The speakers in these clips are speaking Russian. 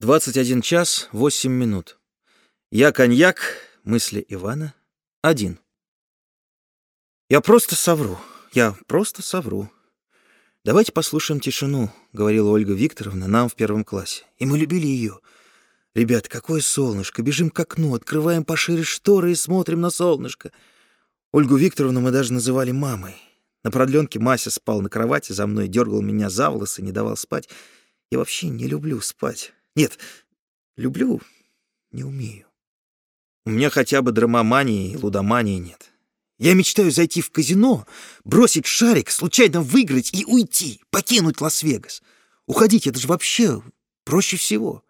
21 час 8 минут. Я коньяк, мысли Ивана, один. Я просто совру, я просто совру. Давайте послушаем тишину, говорила Ольга Викторовна нам в первом классе. И мы любили ее. Ребят, какое солнышко, бежим к окну, открываем пошире шторы и смотрим на солнышко. Ольгу Викторовну мы даже называли мамой. На продленке Мася спал на кровати за мной, дергал меня за волосы, не давал спать. Я вообще не люблю спать. Нет, люблю, не умею. У меня хотя бы драмомании и лудомании нет. Я мечтаю зайти в казино, бросить шарик, случайно выиграть и уйти, покинуть Лас-Вегас. Уходить — это же вообще проще всего.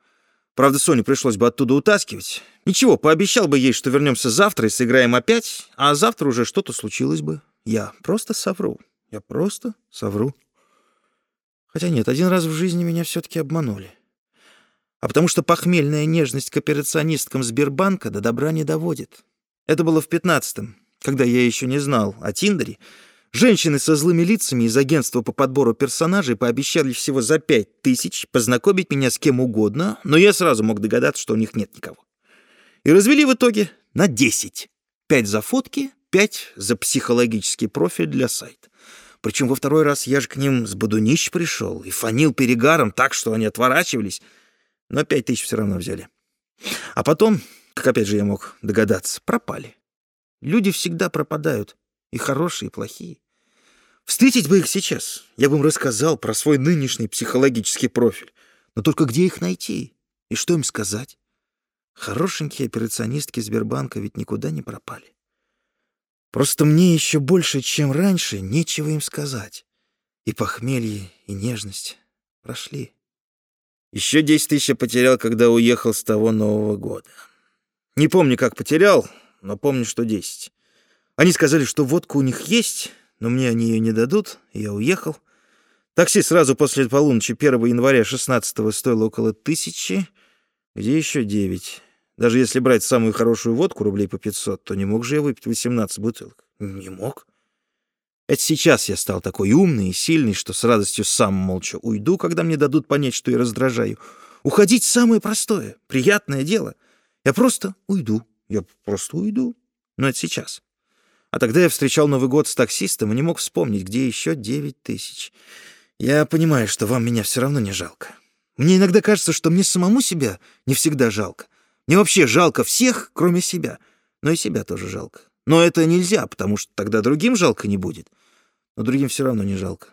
Правда, Соню пришлось бы оттуда утаскивать. Ничего, пообещал бы ей, что вернемся завтра и сыграем опять, а завтра уже что-то случилось бы. Я просто совру. Я просто совру. Хотя нет, один раз в жизни меня все-таки обманули а потому что похмельная нежность к операционисткам Сбербанка до добра не доводит. Это было в пятнадцатом, когда я еще не знал о Тиндере. Женщины со злыми лицами из агентства по подбору персонажей пообещали всего за пять тысяч познакомить меня с кем угодно, но я сразу мог догадаться, что у них нет никого. И развели в итоге на десять. Пять за фотки, пять за психологический профиль для сайта. Причем во второй раз я же к ним с бодунищ пришел и фанил перегаром так, что они отворачивались — но пять тысяч все равно взяли. А потом, как опять же я мог догадаться, пропали. Люди всегда пропадают, и хорошие, и плохие. Встретить бы их сейчас, я бы им рассказал про свой нынешний психологический профиль. Но только где их найти? И что им сказать? Хорошенькие операционистки Сбербанка ведь никуда не пропали. Просто мне еще больше, чем раньше, нечего им сказать. И похмелье, и нежность прошли. Еще десять тысяч я потерял, когда уехал с того Нового года. Не помню, как потерял, но помню, что десять. Они сказали, что водка у них есть, но мне они ее не дадут, и я уехал. Такси сразу после полуночи 1 января 16 стоило около тысячи, где еще девять. Даже если брать самую хорошую водку, рублей по 500, то не мог же я выпить 18 бутылок. Не мог. Это сейчас я стал такой умный и сильный, что с радостью сам молча уйду, когда мне дадут понять, что я раздражаю. Уходить самое простое, приятное дело. Я просто уйду. Я просто уйду. Но это сейчас. А тогда я встречал Новый год с таксистом и не мог вспомнить, где еще девять тысяч. Я понимаю, что вам меня все равно не жалко. Мне иногда кажется, что мне самому себя не всегда жалко. Мне вообще жалко всех, кроме себя. Но и себя тоже жалко. Но это нельзя, потому что тогда другим жалко не будет. Но другим все равно не жалко.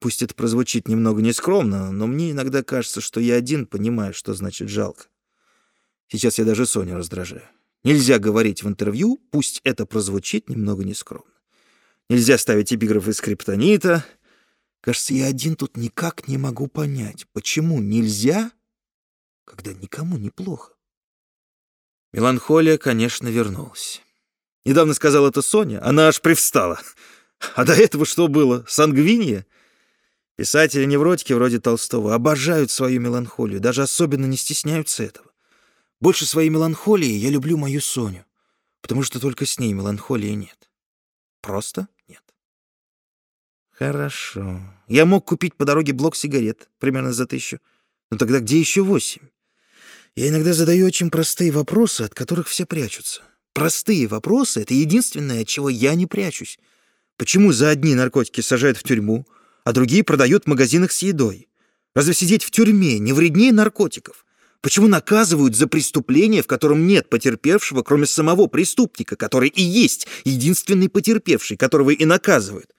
Пусть это прозвучит немного нескромно, но мне иногда кажется, что я один понимаю, что значит жалко. Сейчас я даже Соню раздражаю. Нельзя говорить в интервью, пусть это прозвучит немного нескромно. Нельзя ставить эпиграфы скриптонита. Кажется, я один тут никак не могу понять, почему нельзя, когда никому неплохо. Меланхолия, конечно, вернулась. Недавно сказала это Соня, она аж привстала. А до этого что было? Сангвиния? Писатели-невротики вроде Толстого обожают свою меланхолию, даже особенно не стесняются этого. Больше своей меланхолии я люблю мою Соню, потому что только с ней меланхолии нет. Просто нет. Хорошо. Я мог купить по дороге блок сигарет, примерно за тысячу. Но тогда где еще восемь? Я иногда задаю очень простые вопросы, от которых все прячутся. Простые вопросы — это единственное, от чего я не прячусь. Почему за одни наркотики сажают в тюрьму, а другие продают в магазинах с едой? Разве сидеть в тюрьме не вреднее наркотиков? Почему наказывают за преступление, в котором нет потерпевшего, кроме самого преступника, который и есть единственный потерпевший, которого и наказывают?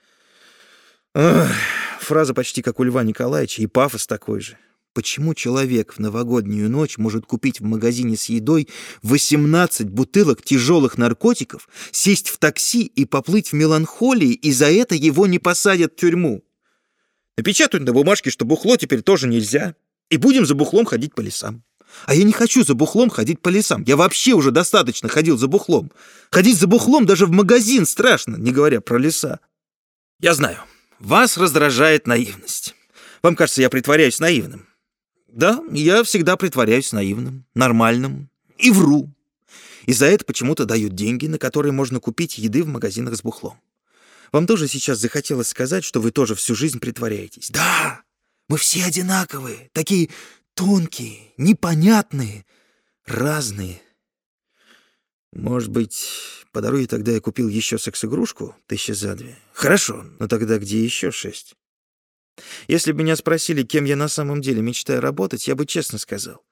Ах, фраза почти как у Льва Николаевича, и пафос такой же. Почему человек в новогоднюю ночь может купить в магазине с едой 18 бутылок тяжелых наркотиков, сесть в такси и поплыть в меланхолии, и за это его не посадят в тюрьму? Напечатают на бумажке, что бухло теперь тоже нельзя, и будем за бухлом ходить по лесам. А я не хочу за бухлом ходить по лесам. Я вообще уже достаточно ходил за бухлом. Ходить за бухлом даже в магазин страшно, не говоря про леса. Я знаю, вас раздражает наивность. Вам кажется, я притворяюсь наивным. Да, я всегда притворяюсь наивным, нормальным и вру. И за это почему-то дают деньги, на которые можно купить еды в магазинах с бухлом. Вам тоже сейчас захотелось сказать, что вы тоже всю жизнь притворяетесь. Да, мы все одинаковые, такие Тонкие, непонятные, разные. Может быть, по дороге тогда я купил еще секс-игрушку тысячи за две? Хорошо, но тогда где еще шесть? Если бы меня спросили, кем я на самом деле мечтаю работать, я бы честно сказал.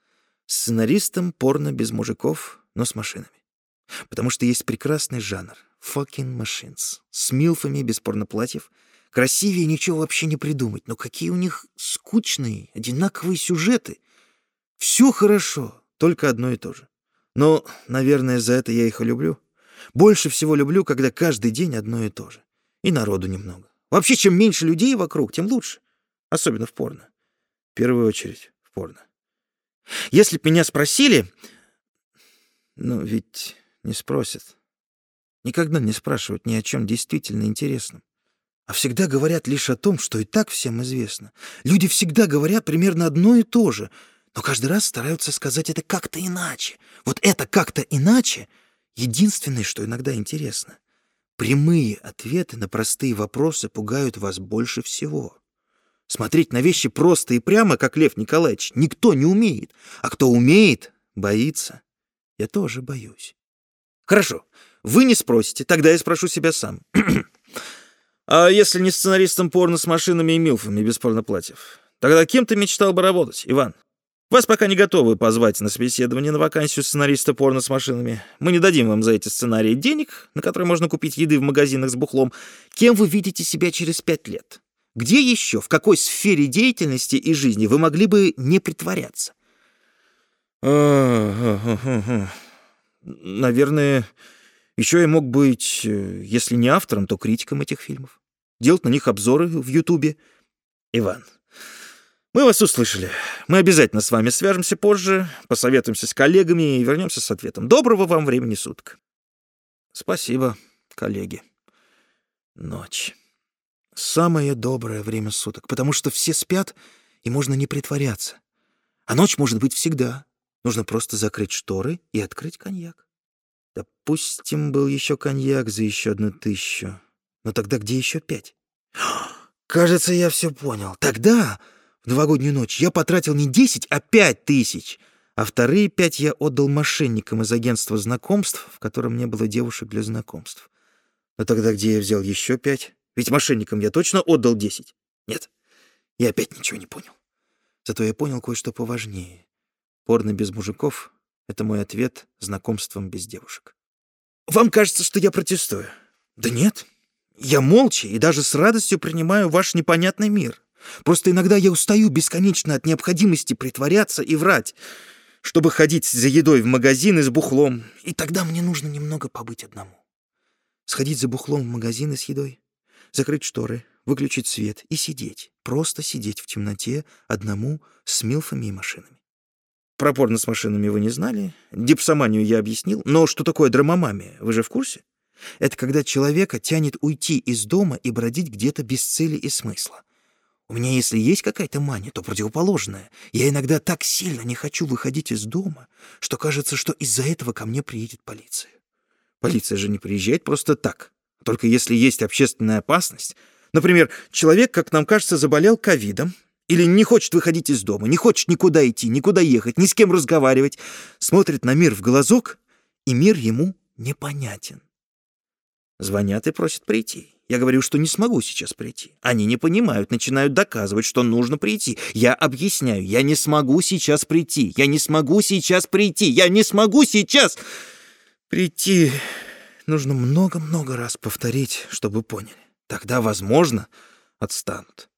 Сценаристом порно без мужиков, но с машинами. Потому что есть прекрасный жанр — fucking machines. С милфами без порноплатьев. Красивее ничего вообще не придумать. Но какие у них скучные, одинаковые сюжеты. Все хорошо, только одно и то же. Но, наверное, за это я их и люблю. Больше всего люблю, когда каждый день одно и то же. И народу немного. Вообще, чем меньше людей вокруг, тем лучше. Особенно в порно. В первую очередь в порно. Если б меня спросили... Ну, ведь не спросят. Никогда не спрашивают ни о чем действительно интересном. А всегда говорят лишь о том, что и так всем известно. Люди всегда говорят примерно одно и то же, но каждый раз стараются сказать это как-то иначе. Вот это как-то иначе — единственное, что иногда интересно. Прямые ответы на простые вопросы пугают вас больше всего. Смотреть на вещи просто и прямо, как Лев Николаевич, никто не умеет. А кто умеет, боится. Я тоже боюсь. Хорошо, вы не спросите, тогда я спрошу себя сам. а если не сценаристом порно с машинами и милфами без порноплатьев? Тогда кем ты мечтал бы работать, Иван? Вас пока не готовы позвать на собеседование на вакансию сценариста порно с машинами. Мы не дадим вам за эти сценарии денег, на которые можно купить еды в магазинах с бухлом. Кем вы видите себя через пять лет? Где еще, в какой сфере деятельности и жизни вы могли бы не притворяться? Наверное, еще я мог быть, э, если не автором, то критиком этих фильмов. Делать на них обзоры в Ютубе. Иван, мы вас услышали. Мы обязательно с вами свяжемся позже, посоветуемся с коллегами и вернемся с ответом. Доброго вам времени суток. Спасибо, коллеги. Ночь. Самое доброе время суток, потому что все спят, и можно не притворяться. А ночь может быть всегда. Нужно просто закрыть шторы и открыть коньяк. Допустим, был еще коньяк за еще одну тысячу. Но тогда где еще пять? Кажется, я все понял. Тогда новогоднюю ночь я потратил не 10, а 5 тысяч, а вторые пять я отдал мошенникам из агентства знакомств, в котором не было девушек для знакомств. Но тогда где я взял еще пять? Ведь мошенникам я точно отдал 10. Нет, я опять ничего не понял. Зато я понял кое-что поважнее. Порно без мужиков — это мой ответ знакомством без девушек. Вам кажется, что я протестую? Да нет. Я молча и даже с радостью принимаю ваш непонятный мир. Просто иногда я устаю бесконечно от необходимости притворяться и врать, чтобы ходить за едой в магазин и с бухлом. И тогда мне нужно немного побыть одному. Сходить за бухлом в магазин и с едой, закрыть шторы, выключить свет и сидеть, просто сидеть в темноте одному с милфами и машинами. Про порно с машинами вы не знали, дипсоманию я объяснил, но что такое драмомамия, вы же в курсе? Это когда человека тянет уйти из дома и бродить где-то без цели и смысла. У меня, если есть какая-то мания, то противоположная. Я иногда так сильно не хочу выходить из дома, что кажется, что из-за этого ко мне приедет полиция. Полиция же не приезжает просто так. Только если есть общественная опасность. Например, человек, как нам кажется, заболел ковидом, или не хочет выходить из дома, не хочет никуда идти, никуда ехать, ни с кем разговаривать, смотрит на мир в глазок, и мир ему непонятен. Звонят и просят прийти. Я говорю, что не смогу сейчас прийти. Они не понимают, начинают доказывать, что нужно прийти. Я объясняю, я не смогу сейчас прийти. Я не смогу сейчас прийти. Я не смогу сейчас прийти. Нужно много-много раз повторить, чтобы поняли. Тогда, возможно, отстанут.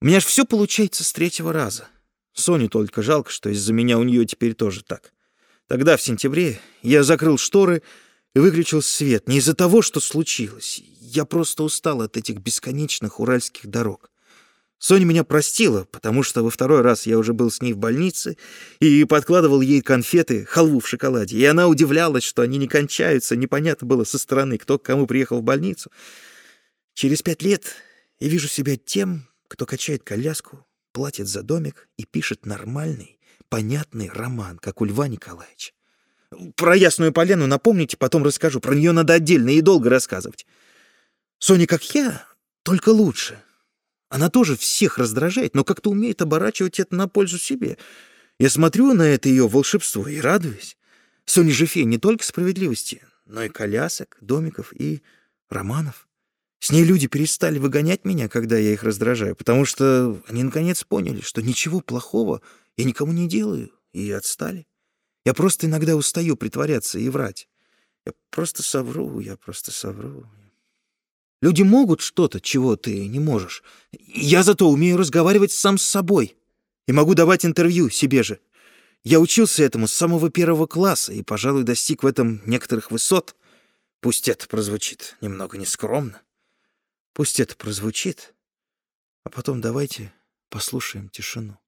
У меня ж все получается с третьего раза. Соню только жалко, что из-за меня у нее теперь тоже так. Тогда, в сентябре, я закрыл шторы и выключил свет не из-за того, что случилось. Я просто устал от этих бесконечных уральских дорог. Соня меня простила, потому что во второй раз я уже был с ней в больнице и подкладывал ей конфеты, халву в шоколаде, и она удивлялась, что они не кончаются, непонятно было со стороны, кто к кому приехал в больницу. Через пять лет я вижу себя тем, кто качает коляску, платит за домик и пишет нормальный, понятный роман, как у Льва Николаевича. Про Ясную Полену напомните, потом расскажу. Про нее надо отдельно и долго рассказывать. Соня, как я, только лучше. Она тоже всех раздражает, но как-то умеет оборачивать это на пользу себе. Я смотрю на это ее волшебство и радуюсь. Соня же фея не только справедливости, но и колясок, домиков и романов. С ней люди перестали выгонять меня, когда я их раздражаю, потому что они наконец поняли, что ничего плохого я никому не делаю, и отстали. Я просто иногда устаю притворяться и врать. Я просто совру, я просто совру. Люди могут что-то, чего ты не можешь. Я зато умею разговаривать сам с собой и могу давать интервью себе же. Я учился этому с самого первого класса и, пожалуй, достиг в этом некоторых высот. Пусть это прозвучит немного нескромно. Пусть это прозвучит. А потом давайте послушаем тишину.